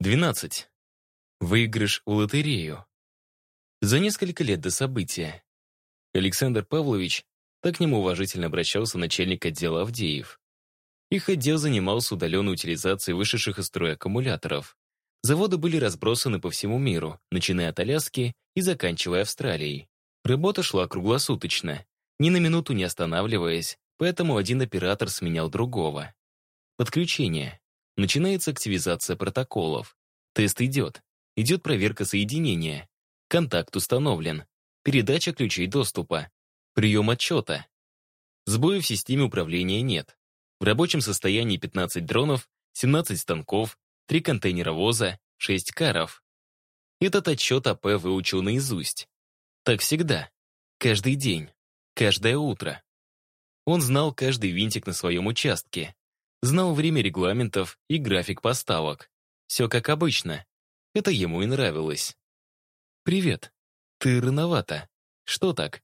12. Выигрыш у лотерею. За несколько лет до события Александр Павлович так к нему уважительно обращался начальник отдела Авдеев. Их отдел занимался удаленной утилизацией вышедших из строя аккумуляторов. Заводы были разбросаны по всему миру, начиная от Аляски и заканчивая Австралией. Работа шла круглосуточно, ни на минуту не останавливаясь, поэтому один оператор сменял другого. Подключение. Начинается активизация протоколов. Тест идет. Идет проверка соединения. Контакт установлен. Передача ключей доступа. Прием отчета. Сбоев в системе управления нет. В рабочем состоянии 15 дронов, 17 станков, 3 контейнера воза, 6 каров. Этот отчет АП выучил наизусть. Так всегда. Каждый день. Каждое утро. Он знал каждый винтик на своем участке. Знал время регламентов и график поставок. Все как обычно. Это ему и нравилось. «Привет. Ты рановато. Что так?»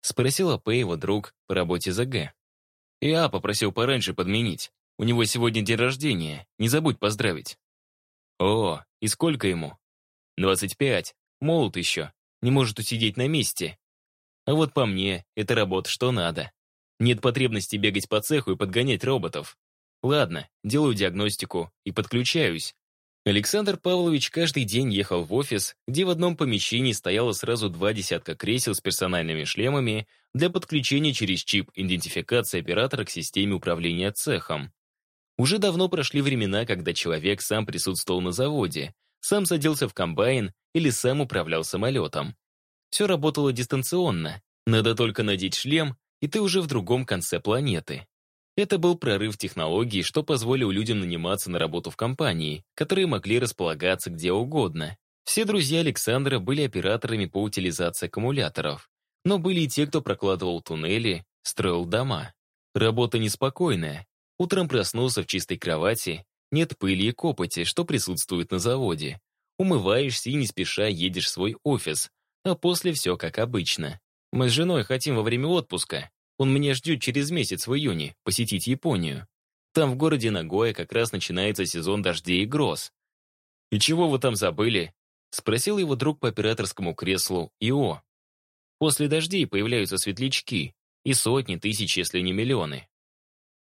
Спросила П. его друг по работе ЗГ. «Я попросил пораньше подменить. У него сегодня день рождения. Не забудь поздравить». «О, и сколько ему?» «Двадцать пять. Молод еще. Не может усидеть на месте. А вот по мне, это работа что надо. Нет потребности бегать по цеху и подгонять роботов. Ладно, делаю диагностику и подключаюсь. Александр Павлович каждый день ехал в офис, где в одном помещении стояло сразу два десятка кресел с персональными шлемами для подключения через чип идентификации оператора к системе управления цехом. Уже давно прошли времена, когда человек сам присутствовал на заводе, сам садился в комбайн или сам управлял самолетом. Все работало дистанционно, надо только надеть шлем, и ты уже в другом конце планеты. Это был прорыв технологий, что позволило людям наниматься на работу в компании, которые могли располагаться где угодно. Все друзья Александра были операторами по утилизации аккумуляторов, но были и те, кто прокладывал туннели, строил дома. Работа неспокойная. Утром проснулся в чистой кровати, нет пыли и копоти, что присутствует на заводе. Умываешься и не спеша едешь в свой офис, а после все как обычно. Мы с женой хотим во время отпуска он меня ждет через месяц в июне посетить Японию. Там в городе Нагоя как раз начинается сезон дождей и гроз. «И чего вы там забыли?» — спросил его друг по операторскому креслу Ио. «После дождей появляются светлячки, и сотни тысяч, если не миллионы.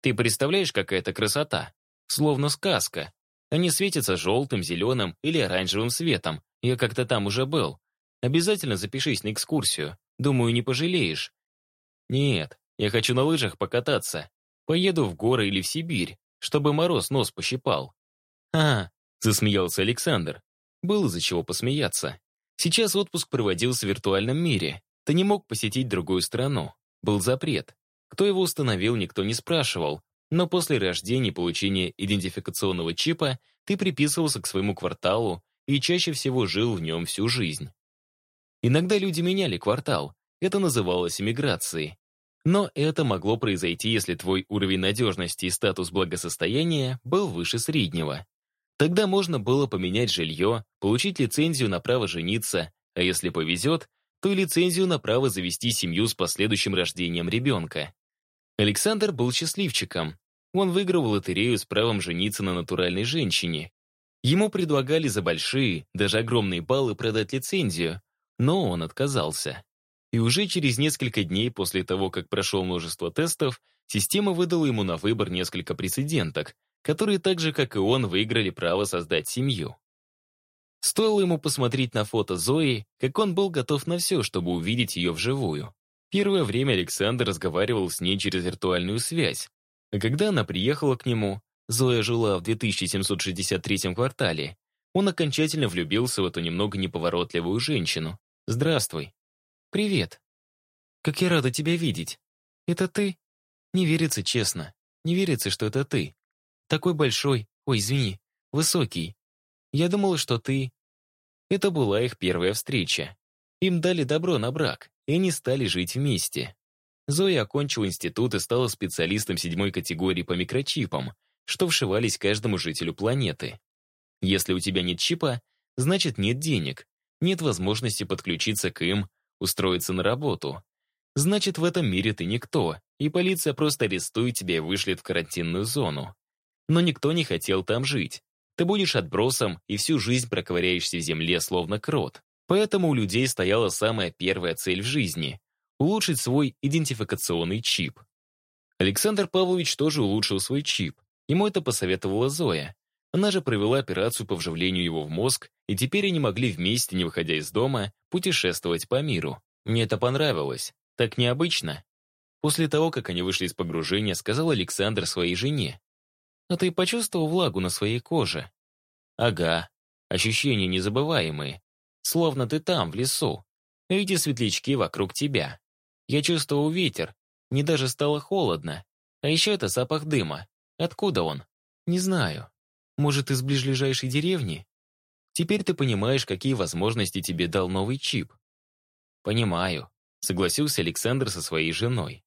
Ты представляешь, какая это красота? Словно сказка. Они светятся желтым, зеленым или оранжевым светом. Я как-то там уже был. Обязательно запишись на экскурсию. Думаю, не пожалеешь. Нет, я хочу на лыжах покататься. Поеду в горы или в Сибирь, чтобы мороз нос пощипал. А, засмеялся Александр. Было из-за чего посмеяться. Сейчас отпуск проводился в виртуальном мире. Ты не мог посетить другую страну. Был запрет. Кто его установил, никто не спрашивал. Но после рождения и получения идентификационного чипа ты приписывался к своему кварталу и чаще всего жил в нем всю жизнь. Иногда люди меняли квартал. Это называлось эмиграцией. Но это могло произойти, если твой уровень надежности и статус благосостояния был выше среднего. Тогда можно было поменять жилье, получить лицензию на право жениться, а если повезет, то и лицензию на право завести семью с последующим рождением ребенка. Александр был счастливчиком. Он выиграл лотерею с правом жениться на натуральной женщине. Ему предлагали за большие, даже огромные баллы продать лицензию, но он отказался. И уже через несколько дней после того, как прошел множество тестов, система выдала ему на выбор несколько прецеденток, которые так же, как и он, выиграли право создать семью. Стоило ему посмотреть на фото Зои, как он был готов на все, чтобы увидеть ее вживую. Первое время Александр разговаривал с ней через виртуальную связь, а когда она приехала к нему, Зоя жила в 2763 квартале, он окончательно влюбился в эту немного неповоротливую женщину. «Здравствуй», «Привет. Как я рада тебя видеть. Это ты? Не верится, честно. Не верится, что это ты. Такой большой, ой, извини, высокий. Я думала, что ты...» Это была их первая встреча. Им дали добро на брак, и они стали жить вместе. Зоя окончила институт и стала специалистом седьмой категории по микрочипам, что вшивались каждому жителю планеты. Если у тебя нет чипа, значит нет денег, нет возможности подключиться к им, устроиться на работу. Значит, в этом мире ты никто, и полиция просто арестует тебя и вышлет в карантинную зону. Но никто не хотел там жить. Ты будешь отбросом и всю жизнь проковыряешься в земле, словно крот. Поэтому у людей стояла самая первая цель в жизни — улучшить свой идентификационный чип. Александр Павлович тоже улучшил свой чип. Ему это посоветовала Зоя. Она же провела операцию по вживлению его в мозг, и теперь они могли вместе, не выходя из дома, путешествовать по миру. Мне это понравилось. Так необычно. После того, как они вышли из погружения, сказал Александр своей жене. «А ты почувствовал влагу на своей коже?» «Ага. Ощущения незабываемые. Словно ты там, в лесу. Эти светлячки вокруг тебя. Я чувствовал ветер. Мне даже стало холодно. А еще это запах дыма. Откуда он? Не знаю. Может, из ближайшей деревни? Теперь ты понимаешь, какие возможности тебе дал новый чип. Понимаю, согласился Александр со своей женой.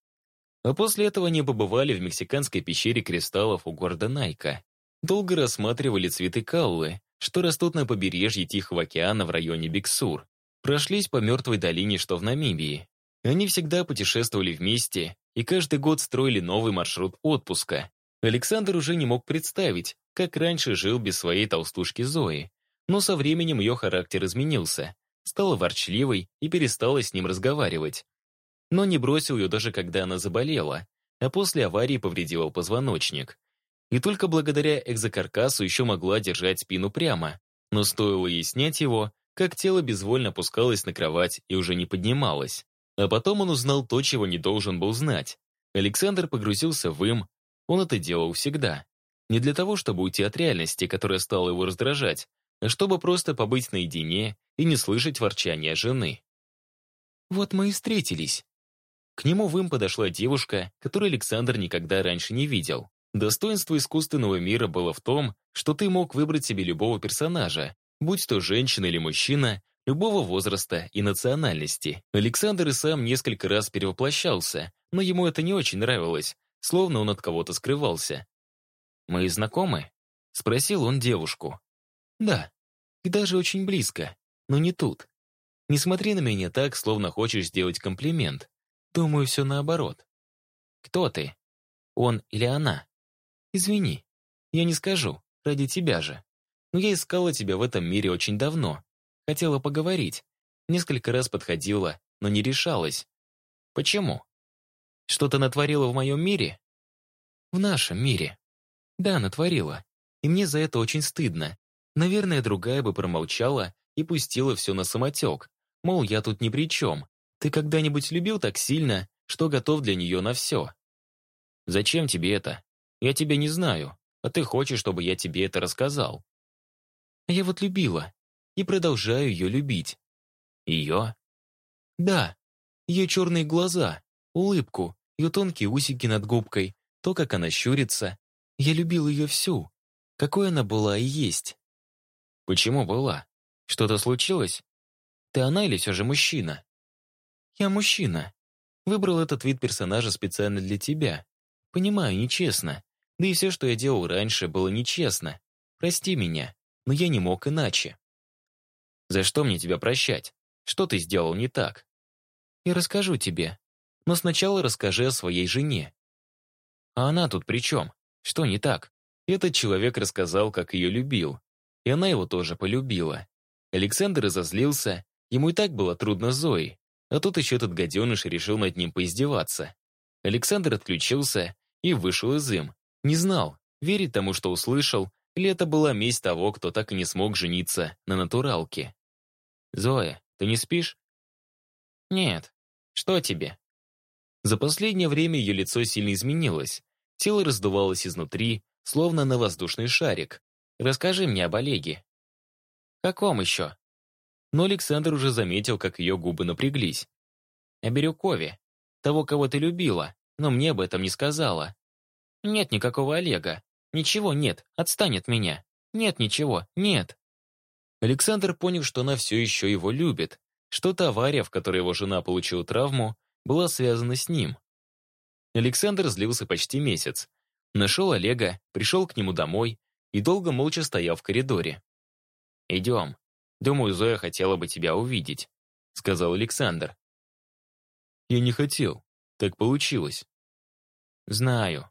А после этого они побывали в мексиканской пещере кристаллов у города Найка. Долго рассматривали цветы каулы, что растут на побережье Тихого океана в районе Биксур. Прошлись по мертвой долине, что в Намибии. Они всегда путешествовали вместе и каждый год строили новый маршрут отпуска. Александр уже не мог представить, как раньше жил без своей толстушки Зои. Но со временем ее характер изменился, стала ворчливой и перестала с ним разговаривать. Но не бросил ее даже когда она заболела, а после аварии повредила позвоночник. И только благодаря экзокаркасу еще могла держать спину прямо, но стоило ей снять его, как тело безвольно опускалось на кровать и уже не поднималось. А потом он узнал то, чего не должен был знать. Александр погрузился в им, он это делал всегда. Не для того, чтобы уйти от реальности, которая стала его раздражать, а чтобы просто побыть наедине и не слышать ворчания жены. «Вот мы и встретились». К нему в им подошла девушка, которую Александр никогда раньше не видел. Достоинство искусственного мира было в том, что ты мог выбрать себе любого персонажа, будь то женщина или мужчина, любого возраста и национальности. Александр и сам несколько раз перевоплощался, но ему это не очень нравилось, словно он от кого-то скрывался. «Мы знакомы?» — спросил он девушку. «Да, и даже очень близко, но не тут. Не смотри на меня так, словно хочешь сделать комплимент. Думаю, все наоборот. Кто ты? Он или она?» «Извини, я не скажу, ради тебя же. Но я искала тебя в этом мире очень давно. Хотела поговорить. Несколько раз подходила, но не решалась. Почему? Что-то натворила в моем мире? В нашем мире. Да, натворила. И мне за это очень стыдно. Наверное, другая бы промолчала и пустила все на самотек. Мол, я тут ни при чем. Ты когда-нибудь любил так сильно, что готов для нее на все? Зачем тебе это? Я тебя не знаю, а ты хочешь, чтобы я тебе это рассказал. Я вот любила и продолжаю ее любить. Ее? Да, ее черные глаза, улыбку, ее тонкие усики над губкой, то, как она щурится. Я любил ее всю, какой она была и есть. Почему была? Что-то случилось? Ты она или все же мужчина? Я мужчина. Выбрал этот вид персонажа специально для тебя. Понимаю, нечестно. Да и все, что я делал раньше, было нечестно. Прости меня, но я не мог иначе. За что мне тебя прощать? Что ты сделал не так? Я расскажу тебе. Но сначала расскажи о своей жене. А она тут при чем? Что не так? Этот человек рассказал, как ее любил. И она его тоже полюбила. Александр разозлился. Ему и так было трудно Зои. А тут еще этот гаденыш решил над ним поиздеваться. Александр отключился и вышел из им. Не знал, верить тому, что услышал, или это была месть того, кто так и не смог жениться на натуралке. «Зоя, ты не спишь?» «Нет. Что тебе?» За последнее время ее лицо сильно изменилось. Тело раздувалось изнутри, словно на воздушный шарик. «Расскажи мне об Олеге». «Каком еще?» Но Александр уже заметил, как ее губы напряглись. «О Бирюкове. Того, кого ты любила, но мне об этом не сказала. Нет никакого Олега. Ничего нет, отстань от меня. Нет ничего, нет. Александр понял, что она все еще его любит. Что-то авария, в которой его жена получила травму, была связана с ним. Александр злился почти месяц. Нашел Олега, пришел к нему домой и долго молча стоял в коридоре. «Идем. Думаю, Зоя хотела бы тебя увидеть», — сказал Александр. «Я не хотел. Так получилось». «Знаю.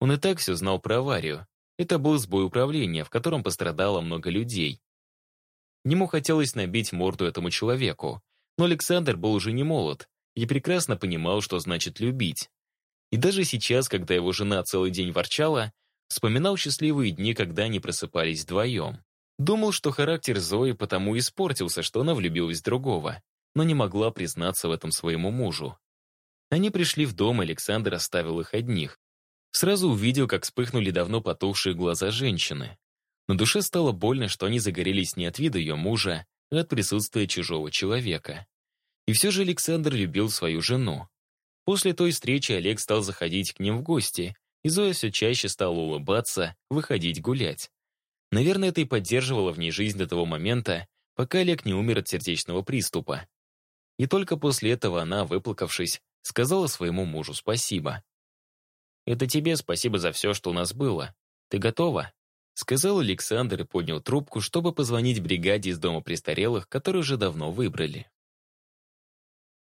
Он и так все знал про аварию. это был сбой управления, в котором пострадало много людей. Нему хотелось набить морду этому человеку, но Александр был уже не молод и прекрасно понимал, что значит любить. И даже сейчас, когда его жена целый день ворчала, вспоминал счастливые дни, когда они просыпались вдвоем. Думал, что характер Зои потому испортился, что она влюбилась в другого, но не могла признаться в этом своему мужу. Они пришли в дом, Александр оставил их одних. Сразу увидел, как вспыхнули давно потухшие глаза женщины. На душе стало больно, что они загорелись не от вида ее мужа, а от присутствия чужого человека. И все же Александр любил свою жену. После той встречи Олег стал заходить к ним в гости, и Зоя все чаще стала улыбаться, выходить гулять. Наверное, это и поддерживало в ней жизнь до того момента, пока Олег не умер от сердечного приступа. И только после этого она, выплакавшись, сказала своему мужу спасибо. «Это тебе спасибо за все, что у нас было. Ты готова?» Сказал Александр и поднял трубку, чтобы позвонить бригаде из дома престарелых, которую уже давно выбрали.